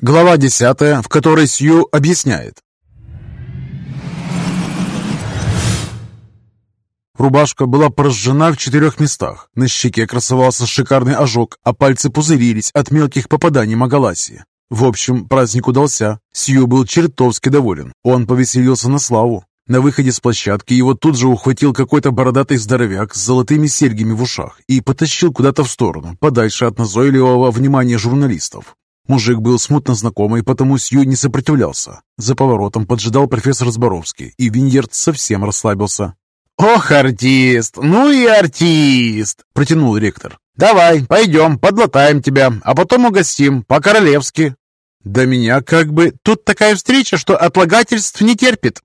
Глава 10, в которой Сью объясняет. Рубашка была прожжена в четырех местах. На щеке красовался шикарный ожог, а пальцы пузырились от мелких попаданий Магаласи. В общем, праздник удался. Сью был чертовски доволен. Он повеселился на славу. На выходе с площадки его тут же ухватил какой-то бородатый здоровяк с золотыми серьгами в ушах и потащил куда-то в сторону, подальше от назойливого внимания журналистов. Мужик был смутно знакомый, потому Сью не сопротивлялся. За поворотом поджидал профессор Зборовский, и Виньерд совсем расслабился. «Ох, артист! Ну и артист!» — протянул ректор. «Давай, пойдем, подлатаем тебя, а потом угостим, по-королевски». «Да меня как бы... Тут такая встреча, что отлагательств не терпит.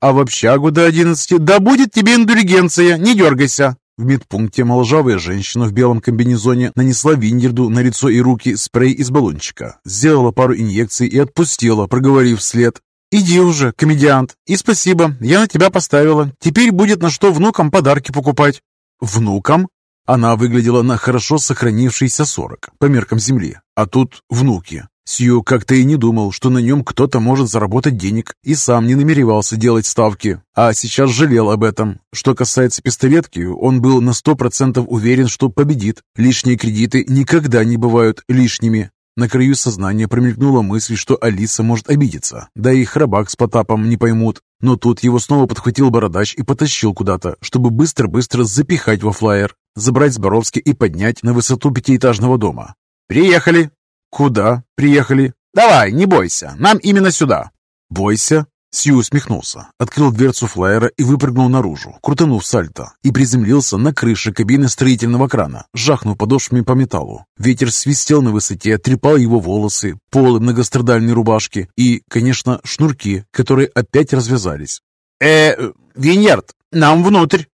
А в общагу до одиннадцати да будет тебе индульгенция, не дергайся!» В медпункте моложавая женщина в белом комбинезоне нанесла Виньерду на лицо и руки спрей из баллончика, сделала пару инъекций и отпустила, проговорив вслед. «Иди уже, комедиант, и спасибо, я на тебя поставила. Теперь будет на что внукам подарки покупать». «Внукам?» Она выглядела на хорошо сохранившийся сорок по меркам земли, а тут внуки. Сью как-то и не думал, что на нем кто-то может заработать денег, и сам не намеревался делать ставки, а сейчас жалел об этом. Что касается пистолетки, он был на сто процентов уверен, что победит. Лишние кредиты никогда не бывают лишними. На краю сознания промелькнула мысль, что Алиса может обидеться, да и храбак с Потапом не поймут. Но тут его снова подхватил бородач и потащил куда-то, чтобы быстро-быстро запихать во флайер, забрать с Боровски и поднять на высоту пятиэтажного дома. «Приехали!» «Куда приехали?» «Давай, не бойся, нам именно сюда». «Бойся?» Сью усмехнулся, открыл дверцу флайера и выпрыгнул наружу, крутанув сальто, и приземлился на крыше кабины строительного крана, жахнув подошвами по металлу. Ветер свистел на высоте, трепал его волосы, полы многострадальной рубашки и, конечно, шнурки, которые опять развязались. «Э, Виньярд, нам внутрь!»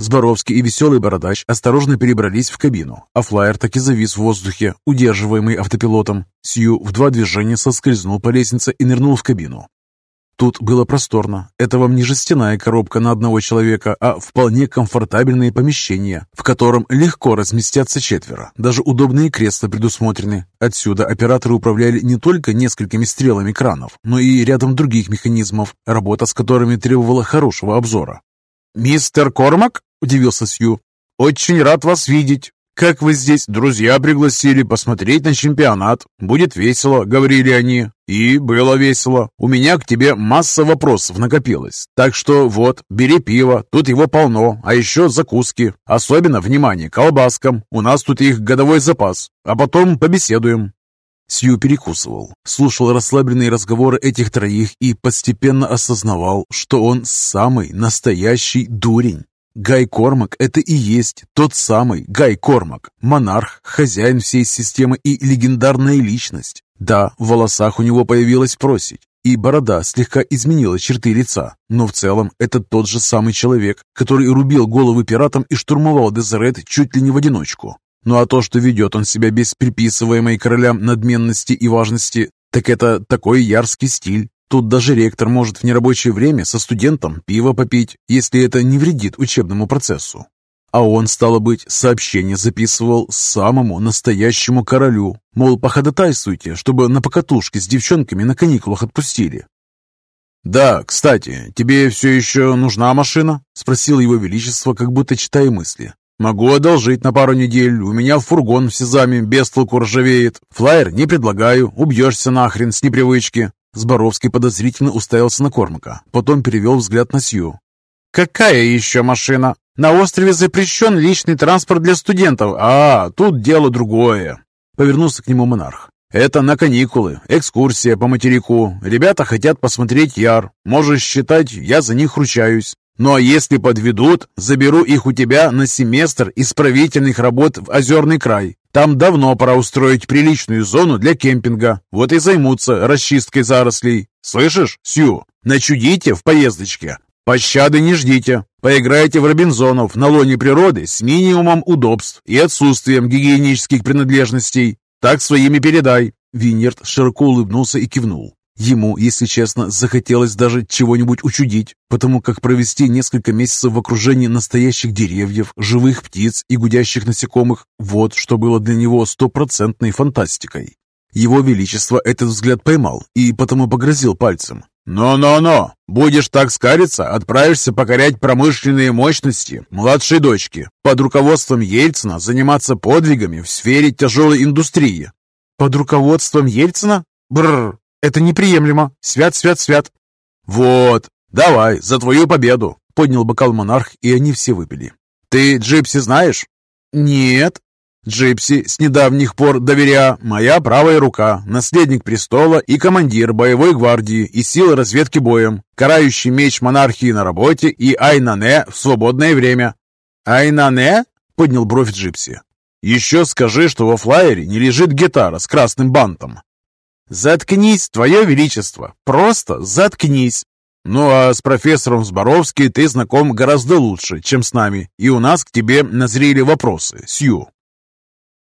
Зборовский и веселый бородач осторожно перебрались в кабину, а флайер так и завис в воздухе, удерживаемый автопилотом. Сью в два движения соскользнул по лестнице и нырнул в кабину. Тут было просторно. Это вам не жестяная коробка на одного человека, а вполне комфортабельное помещение, в котором легко разместятся четверо. Даже удобные кресла предусмотрены. Отсюда операторы управляли не только несколькими стрелами кранов, но и рядом других механизмов, работа с которыми требовала хорошего обзора. «Мистер Кормак?» – удивился Сью. «Очень рад вас видеть. Как вы здесь? Друзья пригласили посмотреть на чемпионат. Будет весело», – говорили они. И было весело. У меня к тебе масса вопросов накопилось. Так что вот, бери пиво, тут его полно, а еще закуски. Особенно, внимание, колбаскам. У нас тут их годовой запас. А потом побеседуем. Сью перекусывал, слушал расслабленные разговоры этих троих и постепенно осознавал, что он самый настоящий дурень. Гай Кормак – это и есть тот самый Гай Кормак, монарх, хозяин всей системы и легендарная личность. Да, в волосах у него появилась просить, и борода слегка изменила черты лица, но в целом это тот же самый человек, который рубил головы пиратам и штурмовал Дезерет чуть ли не в одиночку. Ну а то, что ведет он себя без приписываемой королям надменности и важности, так это такой ярский стиль. Тут даже ректор может в нерабочее время со студентом пиво попить, если это не вредит учебному процессу. А он, стало быть, сообщение записывал самому настоящему королю. Мол, походатайствуйте, чтобы на покатушке с девчонками на каникулах отпустили. «Да, кстати, тебе все еще нужна машина?» — спросил его величество, как будто читая мысли. «Могу одолжить на пару недель. У меня фургон в Сезаме без толку ржавеет. Флайер не предлагаю. Убьешься нахрен с непривычки». Зборовский подозрительно уставился на Кормака. Потом перевел взгляд на Сью. «Какая еще машина? На острове запрещен личный транспорт для студентов. А, тут дело другое». Повернулся к нему монарх. «Это на каникулы, экскурсия по материку. Ребята хотят посмотреть Яр. Можешь считать, я за них ручаюсь. Ну а если подведут, заберу их у тебя на семестр исправительных работ в Озерный край. Там давно пора устроить приличную зону для кемпинга. Вот и займутся расчисткой зарослей. Слышишь, Сью? Начудите в поездочке. Пощады не ждите. Поиграйте в Робинзонов на лоне природы с минимумом удобств и отсутствием гигиенических принадлежностей. Так своими передай». Виньерд широко улыбнулся и кивнул. Ему, если честно, захотелось даже чего-нибудь учудить, потому как провести несколько месяцев в окружении настоящих деревьев, живых птиц и гудящих насекомых – вот что было для него стопроцентной фантастикой. Его Величество этот взгляд поймал и потому погрозил пальцем. «Но-но-но! Будешь так скалиться, отправишься покорять промышленные мощности младшей дочки, под руководством Ельцина заниматься подвигами в сфере тяжелой индустрии». «Под руководством Ельцина? Бррр, это неприемлемо. Свят, свят, свят». «Вот, давай, за твою победу!» Поднял бокал монарх, и они все выпили. «Ты Джипси знаешь?» «Нет», Джипси, с недавних пор доверя, моя правая рука, наследник престола и командир боевой гвардии и силы разведки боем, карающий меч монархии на работе и Айнане в свободное время. Айнане? Поднял бровь Джипси. Еще скажи, что во флайере не лежит гитара с красным бантом. Заткнись, твое величество, просто заткнись. Ну а с профессором Зборовски ты знаком гораздо лучше, чем с нами, и у нас к тебе назрели вопросы, Сью.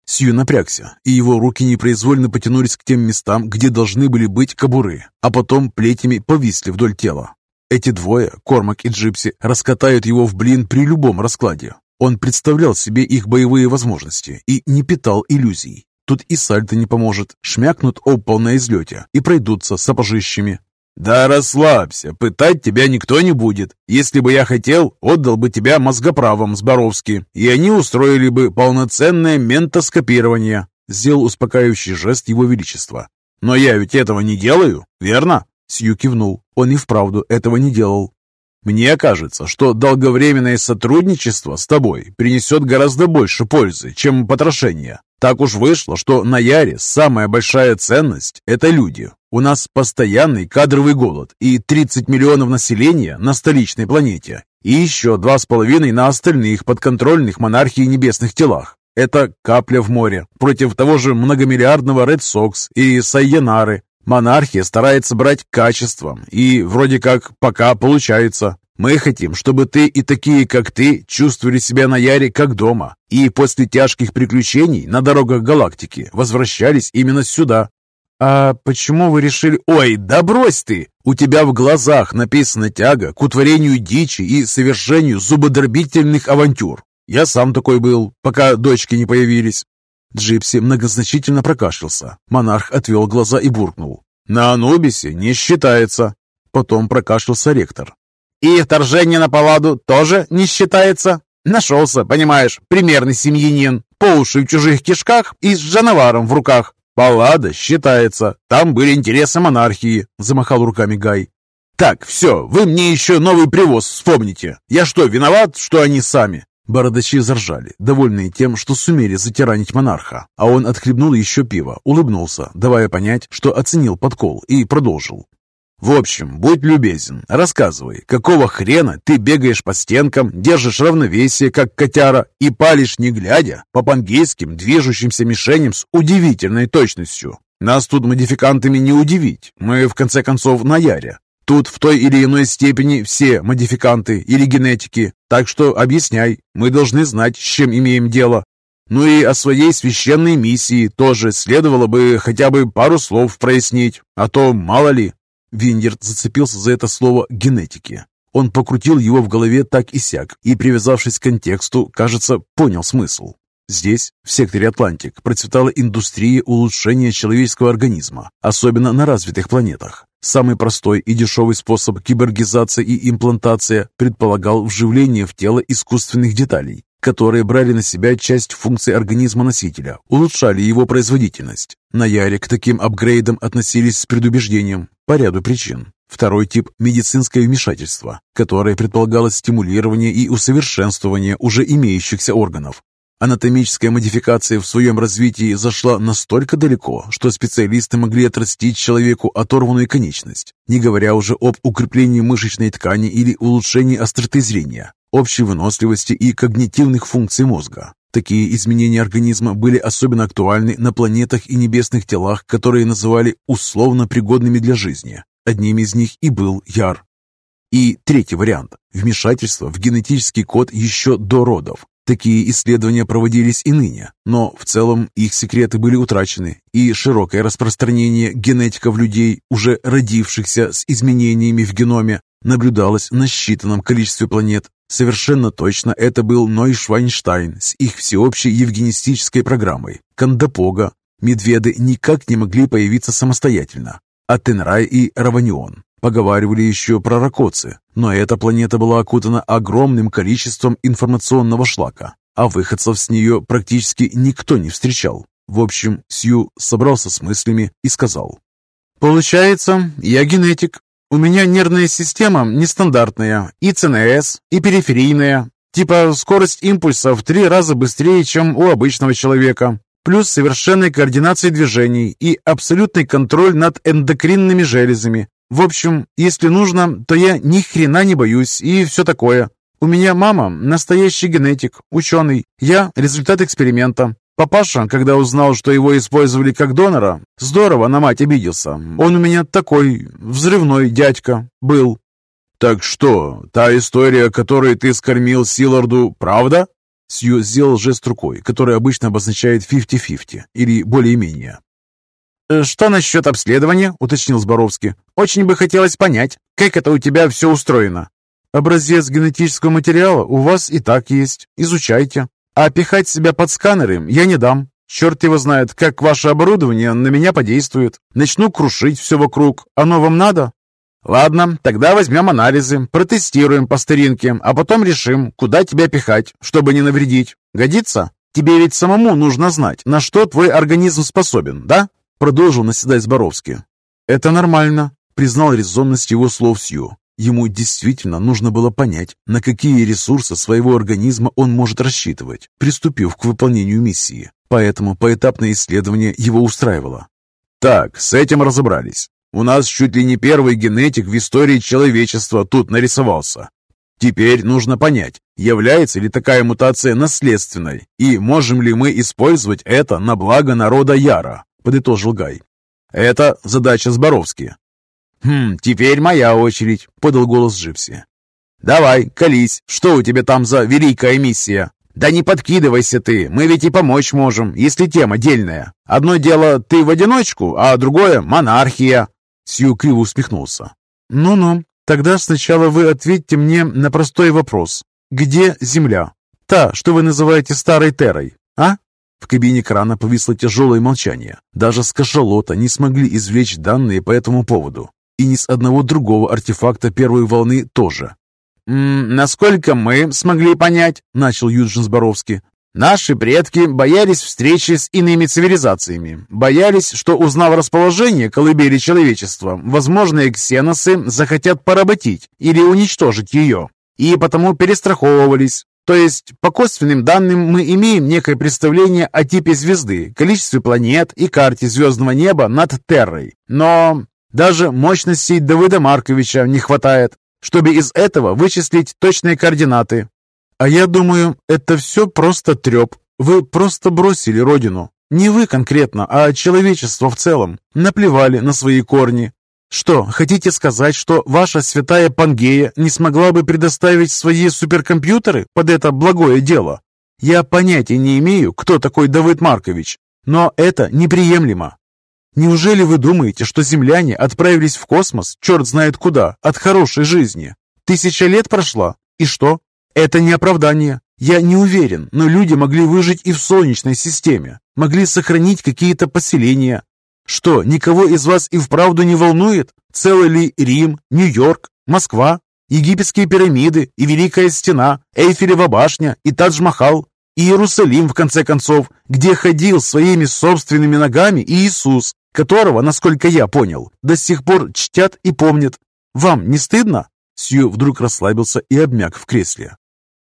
Сью напрягся, и его руки непроизвольно потянулись к тем местам, где должны были быть кобуры, а потом плетями повисли вдоль тела. Эти двое, Кормак и Джипси, раскатают его в блин при любом раскладе. Он представлял себе их боевые возможности и не питал иллюзий. Тут и сальто не поможет, шмякнут об пол на излете и пройдутся сапожищами, «Да расслабься, пытать тебя никто не будет. Если бы я хотел, отдал бы тебя мозгоправам с Боровски, и они устроили бы полноценное ментоскопирование», сделал успокаивающий жест его величества. «Но я ведь этого не делаю, верно?» Сью кивнул. Он и вправду этого не делал. «Мне кажется, что долговременное сотрудничество с тобой принесет гораздо больше пользы, чем потрошение. Так уж вышло, что на Яре самая большая ценность – это люди. У нас постоянный кадровый голод и 30 миллионов населения на столичной планете, и еще 2,5 на остальных подконтрольных монархии небесных телах. Это капля в море против того же многомиллиардного Red Sox и Сайенары. Монархия старается брать качеством, и вроде как пока получается. Мы хотим, чтобы ты и такие, как ты, чувствовали себя на Яре как дома, и после тяжких приключений на дорогах галактики возвращались именно сюда. А почему вы решили... Ой, да брось ты! У тебя в глазах написана тяга к утворению дичи и совершению зубодробительных авантюр. Я сам такой был, пока дочки не появились. Джипси многозначительно прокашлялся. Монарх отвел глаза и буркнул. «На Анубисе не считается». Потом прокашлялся ректор. И вторжение на паладу тоже не считается? Нашелся, понимаешь, примерный семьянин, по уши в чужих кишках и с жановаром в руках. Паллада считается. Там были интересы монархии, замахал руками Гай. Так, все, вы мне еще новый привоз вспомните. Я что, виноват, что они сами? Бородачи заржали, довольные тем, что сумели затиранить монарха, а он отхлебнул еще пиво, улыбнулся, давая понять, что оценил подкол, и продолжил. В общем, будь любезен, рассказывай, какого хрена ты бегаешь по стенкам, держишь равновесие, как котяра, и палишь, не глядя, по пангейским движущимся мишеням с удивительной точностью. Нас тут модификантами не удивить, мы, в конце концов, на Яре. Тут в той или иной степени все модификанты или генетики, так что объясняй, мы должны знать, с чем имеем дело. Ну и о своей священной миссии тоже следовало бы хотя бы пару слов прояснить, а то мало ли. Виндерт зацепился за это слово «генетики». Он покрутил его в голове так и сяк, и, привязавшись к контексту, кажется, понял смысл. Здесь, в секторе Атлантик, процветала индустрия улучшения человеческого организма, особенно на развитых планетах. Самый простой и дешевый способ киборгизации и имплантация предполагал вживление в тело искусственных деталей, которые брали на себя часть функций организма носителя, улучшали его производительность. На Яре к таким апгрейдам относились с предубеждением по ряду причин. Второй тип – медицинское вмешательство, которое предполагало стимулирование и усовершенствование уже имеющихся органов. Анатомическая модификация в своем развитии зашла настолько далеко, что специалисты могли отрастить человеку оторванную конечность, не говоря уже об укреплении мышечной ткани или улучшении остроты зрения общей выносливости и когнитивных функций мозга. Такие изменения организма были особенно актуальны на планетах и небесных телах, которые называли условно пригодными для жизни. Одним из них и был Яр. И третий вариант – вмешательство в генетический код еще до родов. Такие исследования проводились и ныне, но в целом их секреты были утрачены, и широкое распространение генетиков людей, уже родившихся с изменениями в геноме, наблюдалось на считанном количестве планет, Совершенно точно это был Ной Швайнштайн с их всеобщей евгенистической программой. Кандапога, Медведы никак не могли появиться самостоятельно. А Тенрай и Раванион. Поговаривали еще про Ракоцы, но эта планета была окутана огромным количеством информационного шлака, а выходцев с нее практически никто не встречал. В общем, Сью собрался с мыслями и сказал. «Получается, я генетик. У меня нервная система нестандартная, и ЦНС, и периферийная. Типа скорость импульса в три раза быстрее, чем у обычного человека. Плюс совершенная координация движений и абсолютный контроль над эндокринными железами. В общем, если нужно, то я ни хрена не боюсь и все такое. У меня мама настоящий генетик, ученый. Я результат эксперимента. Папаша, когда узнал, что его использовали как донора, здорово на мать обиделся. Он у меня такой взрывной дядька был. «Так что, та история, которой ты скормил Силарду, правда?» Сью сделал жест рукой, который обычно обозначает 50-50 или более-менее. «Э, «Что насчет обследования?» — уточнил Зборовский. «Очень бы хотелось понять, как это у тебя все устроено». «Образец генетического материала у вас и так есть. Изучайте. А пихать себя под сканеры я не дам. Черт его знает, как ваше оборудование на меня подействует. Начну крушить все вокруг. Оно вам надо?» «Ладно, тогда возьмем анализы, протестируем по старинке, а потом решим, куда тебя пихать, чтобы не навредить. Годится? Тебе ведь самому нужно знать, на что твой организм способен, да?» Продолжил наседать Зборовский. «Это нормально», — признал резонность его слов Сью. Ему действительно нужно было понять, на какие ресурсы своего организма он может рассчитывать, приступив к выполнению миссии. Поэтому поэтапное исследование его устраивало. «Так, с этим разобрались. У нас чуть ли не первый генетик в истории человечества тут нарисовался. Теперь нужно понять, является ли такая мутация наследственной, и можем ли мы использовать это на благо народа Яра, подытожил Гай. Это задача Зборовски. «Хм, теперь моя очередь», — подал голос Джипси. «Давай, колись, что у тебя там за великая миссия?» «Да не подкидывайся ты, мы ведь и помочь можем, если тема дельная. Одно дело ты в одиночку, а другое — монархия. Сью криво усмехнулся. «Ну-ну, тогда сначала вы ответьте мне на простой вопрос. Где Земля? Та, что вы называете Старой Террой, а?» В кабине крана повисло тяжелое молчание. Даже с кашалота не смогли извлечь данные по этому поводу. И ни с одного другого артефакта первой волны тоже. «М -м, «Насколько мы смогли понять», — начал Юджин Зборовский, Наши предки боялись встречи с иными цивилизациями, боялись, что, узнав расположение колыбели человечества, возможные ксеносы захотят поработить или уничтожить ее, и потому перестраховывались. То есть, по косвенным данным, мы имеем некое представление о типе звезды, количестве планет и карте звездного неба над Террой. Но даже мощностей Давыда Марковича не хватает, чтобы из этого вычислить точные координаты. А я думаю, это все просто треп. Вы просто бросили родину. Не вы конкретно, а человечество в целом. Наплевали на свои корни. Что, хотите сказать, что ваша святая Пангея не смогла бы предоставить свои суперкомпьютеры под это благое дело? Я понятия не имею, кто такой Давыд Маркович, но это неприемлемо. Неужели вы думаете, что земляне отправились в космос, черт знает куда, от хорошей жизни? Тысяча лет прошла, и что? Это не оправдание. Я не уверен, но люди могли выжить и в Солнечной системе, могли сохранить какие-то поселения. Что, никого из вас и вправду не волнует, целый ли Рим, Нью-Йорк, Москва, египетские пирамиды и Великая Стена, Эйфелева башня и Тадж-Махал, и Иерусалим, в конце концов, где ходил своими собственными ногами Иисус, которого, насколько я понял, до сих пор чтят и помнят. Вам не стыдно?» Сью вдруг расслабился и обмяк в кресле.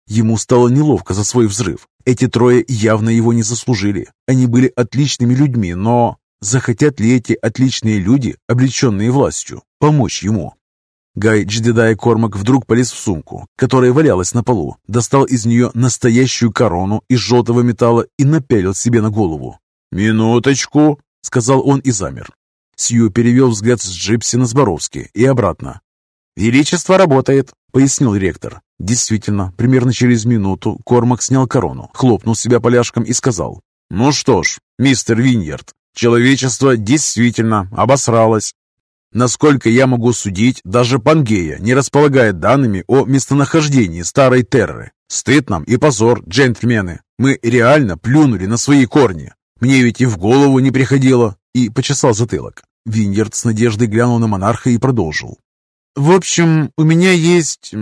Ему стало неловко за свой взрыв. Эти трое явно его не заслужили. Они были отличными людьми, но захотят ли эти отличные люди, облеченные властью, помочь ему? Гай Джедедай Кормак вдруг полез в сумку, которая валялась на полу, достал из нее настоящую корону из желтого металла и напялил себе на голову. «Минуточку!» — сказал он и замер. Сью перевел взгляд с Джипси на Зборовски и обратно. «Величество работает», — пояснил ректор. Действительно, примерно через минуту Кормак снял корону, хлопнул себя поляшком и сказал. «Ну что ж, мистер Виньярд, человечество действительно обосралось. Насколько я могу судить, даже Пангея не располагает данными о местонахождении старой Терры. Стыд нам и позор, джентльмены. Мы реально плюнули на свои корни. Мне ведь и в голову не приходило!» И почесал затылок. Виньерд с надеждой глянул на монарха и продолжил. «В общем, у меня есть...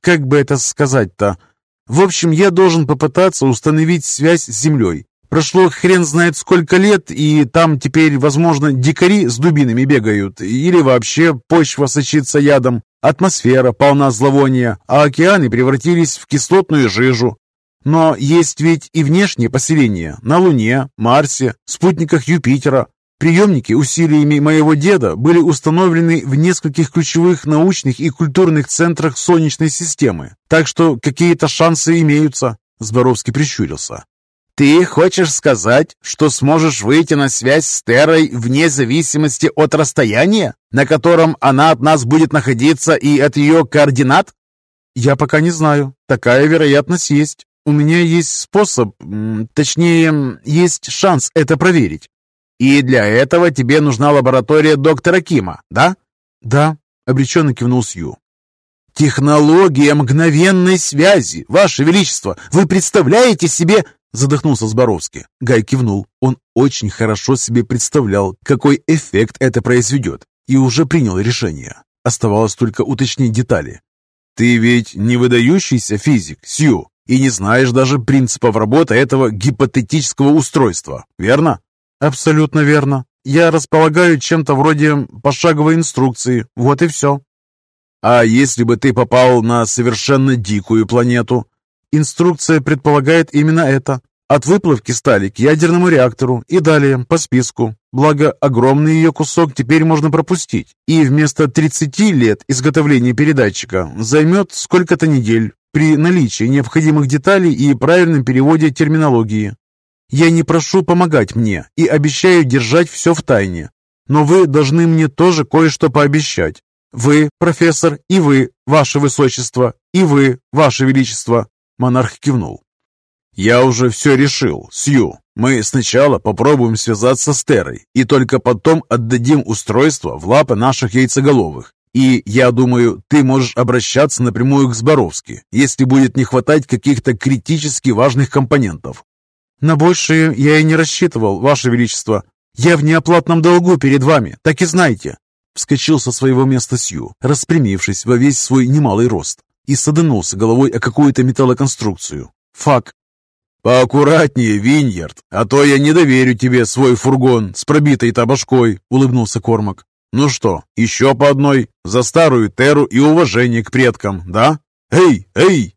Как бы это сказать-то? В общем, я должен попытаться установить связь с Землей. Прошло хрен знает сколько лет, и там теперь, возможно, дикари с дубинами бегают, или вообще почва сочится ядом, атмосфера полна зловония, а океаны превратились в кислотную жижу. Но есть ведь и внешние поселения на Луне, Марсе, спутниках Юпитера. Приемники усилиями моего деда были установлены в нескольких ключевых научных и культурных центрах Солнечной системы, так что какие-то шансы имеются. Зборовский прищурился. «Ты хочешь сказать, что сможешь выйти на связь с Террой вне зависимости от расстояния, на котором она от нас будет находиться и от ее координат?» «Я пока не знаю. Такая вероятность есть. У меня есть способ, точнее, есть шанс это проверить». «И для этого тебе нужна лаборатория доктора Кима, да?» «Да», — обреченно кивнул Сью. «Технология мгновенной связи, Ваше Величество! Вы представляете себе...» Задохнулся Зборовский. Гай кивнул. Он очень хорошо себе представлял, какой эффект это произведет, и уже принял решение. Оставалось только уточнить детали. «Ты ведь не выдающийся физик, Сью, и не знаешь даже принципов работы этого гипотетического устройства, верно?» «Абсолютно верно. Я располагаю чем-то вроде пошаговой инструкции. Вот и все». «А если бы ты попал на совершенно дикую планету, Инструкция предполагает именно это. От выплавки стали к ядерному реактору и далее по списку. Благо, огромный ее кусок теперь можно пропустить. И вместо 30 лет изготовления передатчика займет сколько-то недель при наличии необходимых деталей и правильном переводе терминологии. Я не прошу помогать мне и обещаю держать все в тайне. Но вы должны мне тоже кое-что пообещать. Вы, профессор, и вы, ваше высочество, и вы, ваше величество. Монарх кивнул. «Я уже все решил, Сью. Мы сначала попробуем связаться с Терой и только потом отдадим устройство в лапы наших яйцеголовых. И, я думаю, ты можешь обращаться напрямую к Зборовски, если будет не хватать каких-то критически важных компонентов». «На большее я и не рассчитывал, Ваше Величество. Я в неоплатном долгу перед вами, так и знайте». Вскочил со своего места Сью, распрямившись во весь свой немалый рост и саданулся головой о какую-то металлоконструкцию. Фак. «Поаккуратнее, Виньярд, а то я не доверю тебе свой фургон с пробитой-то башкой», — улыбнулся Кормак. «Ну что, еще по одной? За старую Теру и уважение к предкам, да? Эй, эй!»